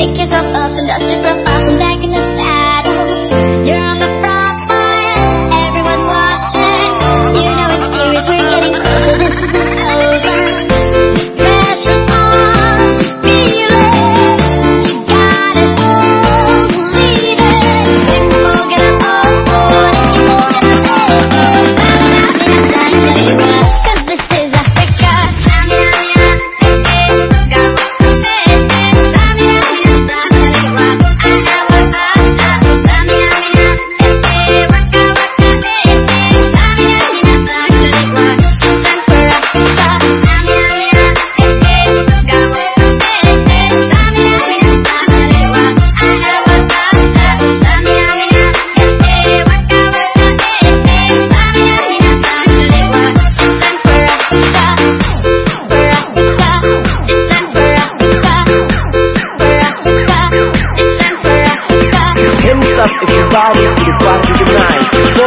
Make yourself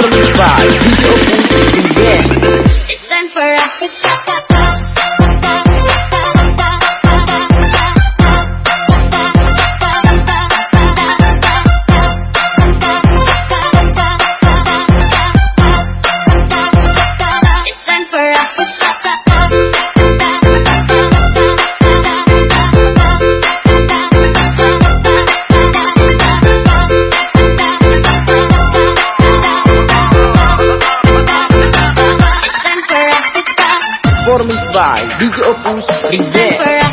totally fine. by DJ Opus Present.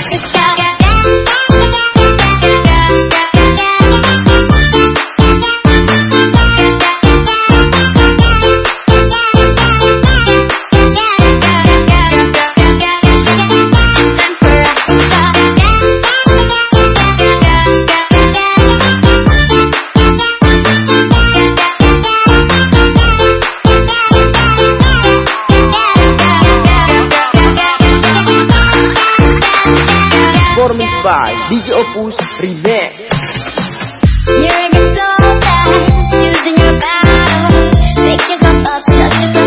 by DJ Opus Remix. You're your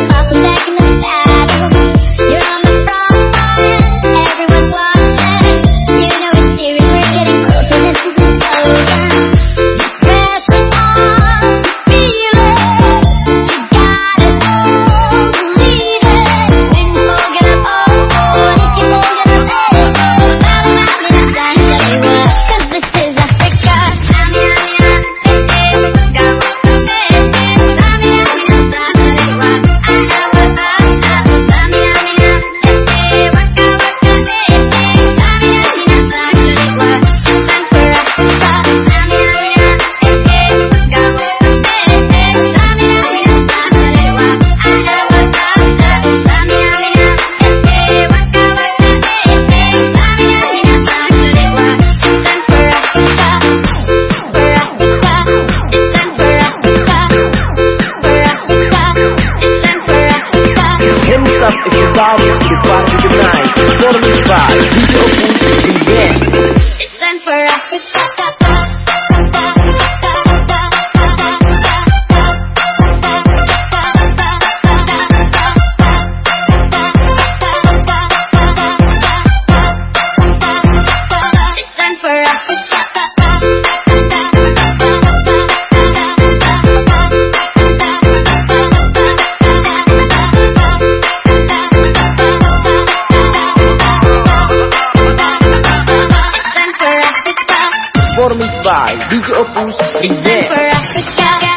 Yeah. performance by DJ Opus Presents.